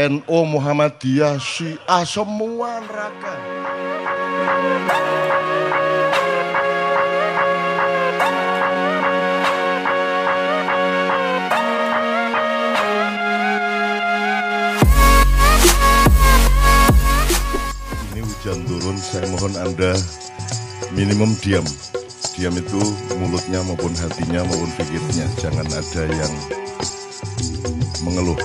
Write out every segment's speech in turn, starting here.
NO, Muhammadiyah, Syiah, semua neraka. Ini hujan turun, saya mohon Anda minimum diam. Diam itu mulutnya maupun hatinya maupun pikirnya. Jangan ada yang mengeluh,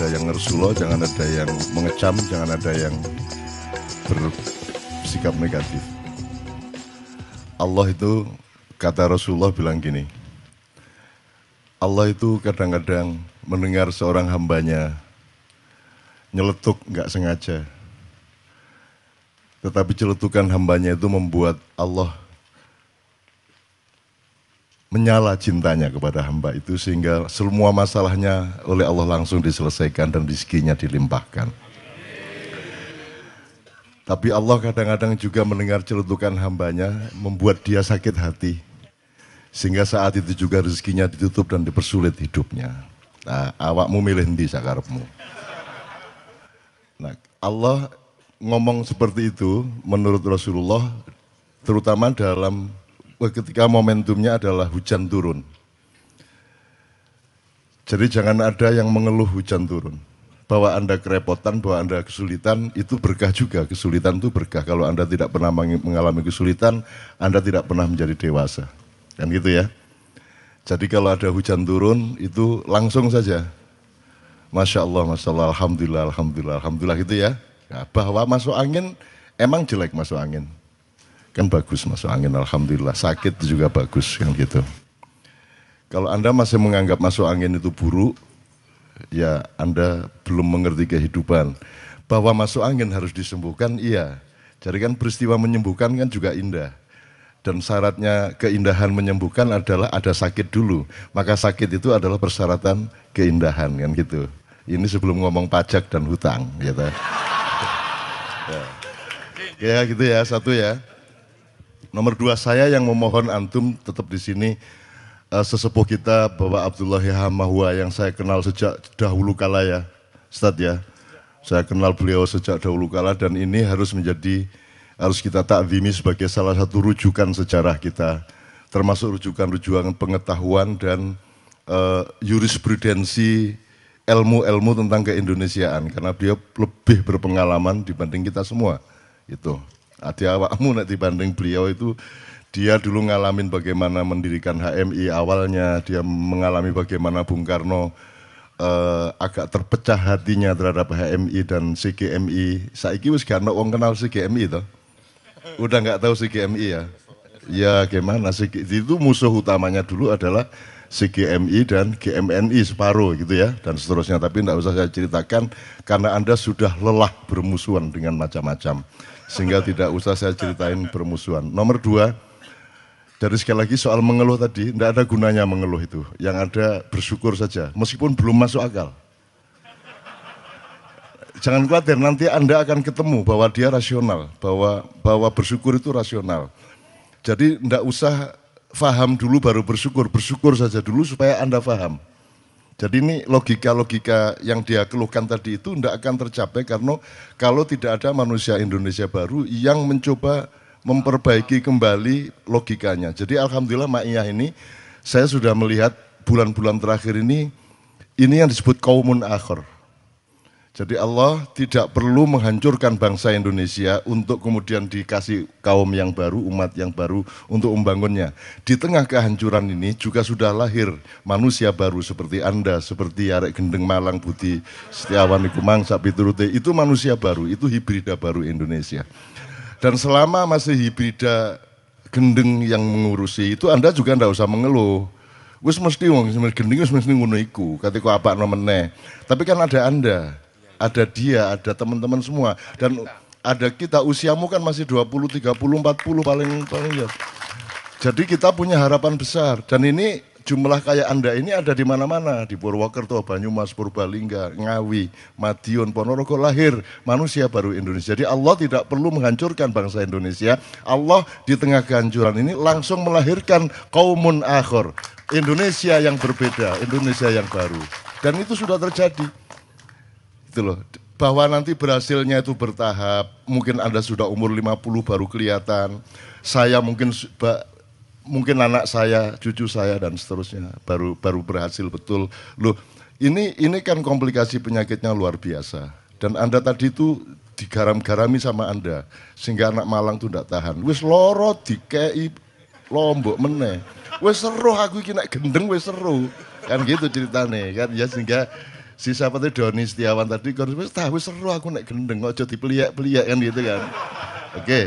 ada yang ngersulo, jangan ada yang mengecam, jangan ada yang bersikap negatif. Allah itu kata Rasulullah bilang gini. Allah itu kadang-kadang mendengar seorang hambanya nyeletuk nggak sengaja. Tetapi celetukan hambanya itu membuat Allah menyala cintanya kepada hamba itu sehingga semua masalahnya oleh Allah langsung diselesaikan dan rizkinya dilimpahkan. Tapi Allah kadang-kadang juga mendengar celutukan hambanya membuat dia sakit hati. Sehingga saat itu juga rezekinya ditutup dan dipersulit hidupnya. Nah, awakmu milih di sakarepmu. Nah, Allah ngomong seperti itu menurut Rasulullah terutama dalam ketika momentumnya adalah hujan turun. Jadi jangan ada yang mengeluh hujan turun. Bahwa Anda kerepotan, bahwa Anda kesulitan, itu berkah juga. Kesulitan itu berkah. Kalau Anda tidak pernah mengalami kesulitan, Anda tidak pernah menjadi dewasa. Kan gitu ya. Jadi kalau ada hujan turun, itu langsung saja. Masya Allah, Masya Allah, Alhamdulillah, Alhamdulillah, Alhamdulillah gitu ya. Bahwa masuk angin, emang jelek masuk angin. Kan bagus masuk angin, Alhamdulillah. Sakit juga bagus, kan gitu. Kalau Anda masih menganggap masuk angin itu buruk, ya Anda belum mengerti kehidupan. Bahwa masuk angin harus disembuhkan, iya. Jadi kan peristiwa menyembuhkan kan juga indah. Dan syaratnya keindahan menyembuhkan adalah ada sakit dulu. Maka sakit itu adalah persyaratan keindahan kan gitu. Ini sebelum ngomong pajak dan hutang gitu. Ya, ya gitu ya, satu ya. Nomor dua saya yang memohon antum tetap di sini uh, sesepuh kita Bapak Abdullah Hamahwa yang saya kenal sejak dahulu kala ya, Ustaz ya. Saya kenal beliau sejak dahulu kala dan ini harus menjadi harus kita takzimi sebagai salah satu rujukan sejarah kita, termasuk rujukan-rujukan pengetahuan dan uh, jurisprudensi ilmu-ilmu tentang keindonesiaan karena dia lebih berpengalaman dibanding kita semua. Itu. Adi awakmu nanti dibanding beliau itu dia dulu ngalamin bagaimana mendirikan HMI awalnya, dia mengalami bagaimana Bung Karno uh, agak terpecah hatinya terhadap HMI dan CGMI. Saiki wis gak wong kenal CGMI toh. Udah nggak tahu CGMI ya. Ya gimana sih itu musuh utamanya dulu adalah CGMI dan GMNI separuh gitu ya dan seterusnya tapi tidak usah saya ceritakan karena Anda sudah lelah bermusuhan dengan macam-macam sehingga tidak usah saya ceritain bermusuhan. Nomor dua, dari sekali lagi soal mengeluh tadi, tidak ada gunanya mengeluh itu. Yang ada bersyukur saja, meskipun belum masuk akal. Jangan khawatir, nanti Anda akan ketemu bahwa dia rasional, bahwa bahwa bersyukur itu rasional. Jadi tidak usah faham dulu baru bersyukur, bersyukur saja dulu supaya Anda faham. Jadi ini logika-logika yang dia keluhkan tadi itu tidak akan tercapai karena kalau tidak ada manusia Indonesia baru yang mencoba memperbaiki kembali logikanya. Jadi Alhamdulillah Ma'iyah ini saya sudah melihat bulan-bulan terakhir ini ini yang disebut kaumun akhir. Jadi Allah tidak perlu menghancurkan bangsa Indonesia untuk kemudian dikasih kaum yang baru, umat yang baru untuk membangunnya. Di tengah kehancuran ini juga sudah lahir manusia baru seperti Anda, seperti Arek Gendeng Malang Budi Setiawan Iku Mangsa Piturute. Itu manusia baru, itu hibrida baru Indonesia. Dan selama masih hibrida gendeng yang mengurusi itu Anda juga tidak usah mengeluh. Wis mesti wong gendeng wis mesti ngono iku, ketika apa nomene. Tapi kan ada Anda ada dia, ada teman-teman semua. Dan ada kita, usiamu kan masih 20, 30, 40 paling paling ya. Jadi kita punya harapan besar. Dan ini jumlah kayak Anda ini ada di mana-mana. Di Purwokerto, Banyumas, Purbalingga, Ngawi, Madiun, Ponorogo lahir manusia baru Indonesia. Jadi Allah tidak perlu menghancurkan bangsa Indonesia. Allah di tengah kehancuran ini langsung melahirkan kaumun akhir. Indonesia yang berbeda, Indonesia yang baru. Dan itu sudah terjadi. Itu loh. Bahwa nanti berhasilnya itu bertahap. Mungkin Anda sudah umur 50 baru kelihatan. Saya mungkin mungkin anak saya, cucu saya dan seterusnya baru baru berhasil betul. Loh, ini ini kan komplikasi penyakitnya luar biasa. Dan Anda tadi itu digaram-garami sama Anda sehingga anak Malang tuh tidak tahan. Wis loro dikei lombok meneh. Wis seru aku nek gendeng wis seru. Kan gitu ceritanya kan ya sehingga si siapa tuh Doni Setiawan tadi kan tahu seru aku naik gendeng kok jadi peliak-peliak kan gitu kan. Oke, okay.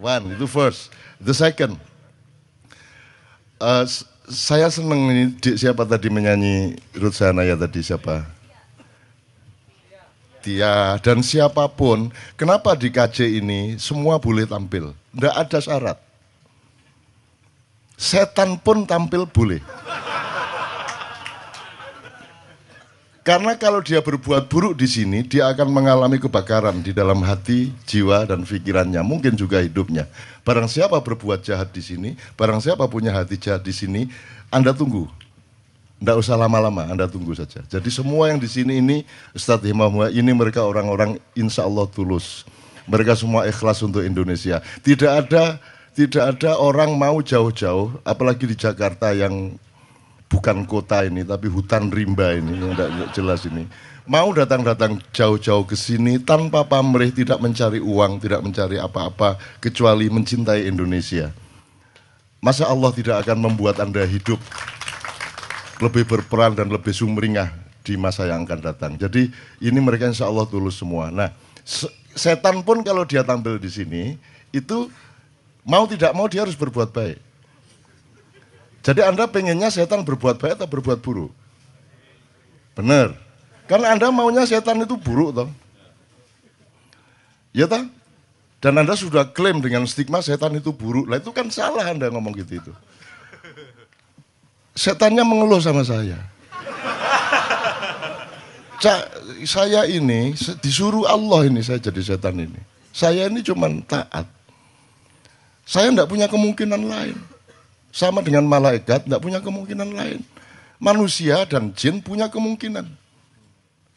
one itu first. The second, uh, saya seneng ini siapa tadi menyanyi Ruth Sanaya tadi siapa? Dia dan siapa pun, kenapa di KJ ini semua boleh tampil? Tidak ada syarat. Setan pun tampil boleh. Karena kalau dia berbuat buruk di sini, dia akan mengalami kebakaran di dalam hati, jiwa, dan pikirannya. Mungkin juga hidupnya. Barang siapa berbuat jahat di sini, barang siapa punya hati jahat di sini, Anda tunggu. Tidak usah lama-lama, Anda tunggu saja. Jadi semua yang di sini ini, Ustadz Imam ini mereka orang-orang insya Allah tulus. Mereka semua ikhlas untuk Indonesia. Tidak ada tidak ada orang mau jauh-jauh, apalagi di Jakarta yang bukan kota ini tapi hutan rimba ini yang tidak jelas ini. Mau datang-datang jauh-jauh ke sini tanpa pamrih tidak mencari uang tidak mencari apa-apa kecuali mencintai Indonesia. Masa Allah tidak akan membuat anda hidup lebih berperan dan lebih sumringah di masa yang akan datang? Jadi ini mereka insya Allah tulus semua. Nah setan pun kalau dia tampil di sini itu mau tidak mau dia harus berbuat baik jadi Anda pengennya setan berbuat baik atau berbuat buruk? Benar. Karena Anda maunya setan itu buruk toh. Ya toh? Dan Anda sudah klaim dengan stigma setan itu buruk. Lah itu kan salah Anda ngomong gitu itu. Setannya mengeluh sama saya. Cak, saya ini disuruh Allah ini saya jadi setan ini. Saya ini cuma taat. Saya tidak punya kemungkinan lain. Sama dengan malaikat, tidak punya kemungkinan lain. Manusia dan jin punya kemungkinan.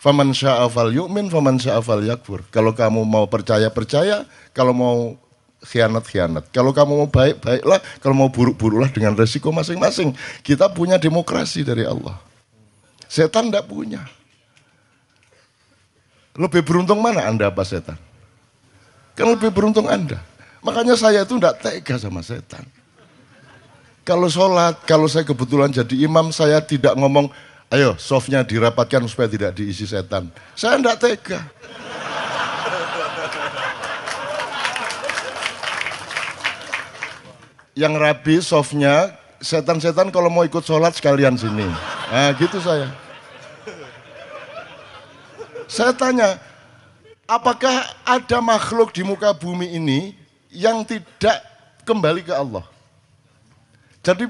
Faman sya'afal yu'min, faman sya'afal yakfur. Kalau kamu mau percaya, percaya. Kalau mau khianat, khianat. Kalau kamu mau baik, baiklah. Kalau mau buruk, buruklah dengan resiko masing-masing. Kita punya demokrasi dari Allah. Setan tidak punya. Lebih beruntung mana Anda apa setan? Kan lebih beruntung Anda. Makanya saya itu tidak tega sama setan. Kalau sholat, kalau saya kebetulan jadi imam, saya tidak ngomong, ayo softnya dirapatkan supaya tidak diisi setan. Saya tidak tega. Yang rapi softnya, setan-setan kalau mau ikut sholat sekalian sini. Nah gitu saya. Saya tanya, apakah ada makhluk di muka bumi ini yang tidak kembali ke Allah? Jadi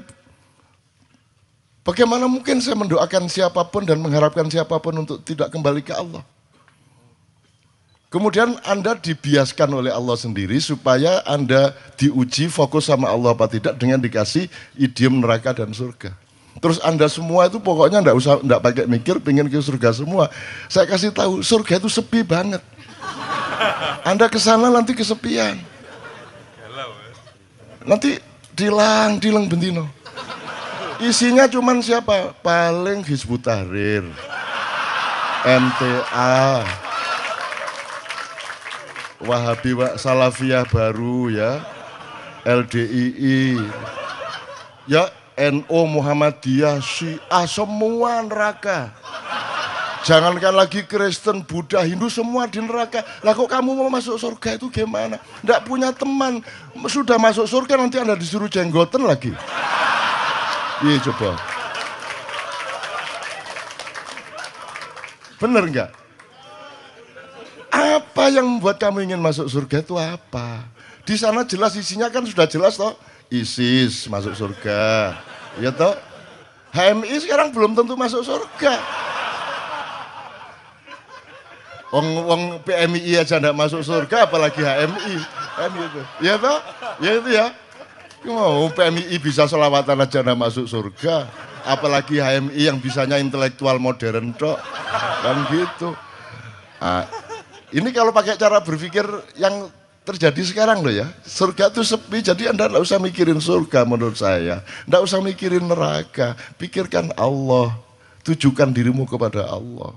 bagaimana mungkin saya mendoakan siapa pun dan mengharapkan siapa pun untuk tidak kembali ke Allah? Kemudian Anda dibiaskan oleh Allah sendiri supaya Anda diuji fokus sama Allah apa tidak dengan dikasih idiom neraka dan surga. Terus Anda semua itu pokoknya enggak usah enggak pakai mikir pengen ke surga semua. Saya kasih tahu surga itu sepi banget. Anda ke sana nanti kesepian. Nanti dilang dilang bentino isinya cuman siapa? Paling Hizbut Tahrir. MTA Wahabi Salafiyah baru ya. LDII ya NO Muhammadiyah Syiah semua neraka Jangankan lagi Kristen, Buddha, Hindu semua di neraka. Lah kok kamu mau masuk surga itu gimana? Tidak punya teman. Sudah masuk surga nanti Anda disuruh jenggoten lagi. Iya coba. Bener nggak? Apa yang membuat kamu ingin masuk surga itu apa? Di sana jelas isinya kan sudah jelas toh. ISIS masuk surga. Ya toh? HMI sekarang belum tentu masuk surga. Wong wong PMI aja ndak masuk surga apalagi HMI kan gitu. Ya toh? Ya itu ya. Oh, PMI bisa selawatan aja ndak masuk surga, apalagi HMI yang bisanya intelektual modern tok. Kan gitu. Ah, ini kalau pakai cara berpikir yang terjadi sekarang loh ya. Surga itu sepi, jadi Anda tidak usah mikirin surga menurut saya. Tidak usah mikirin neraka. Pikirkan Allah. Tujukan dirimu kepada Allah.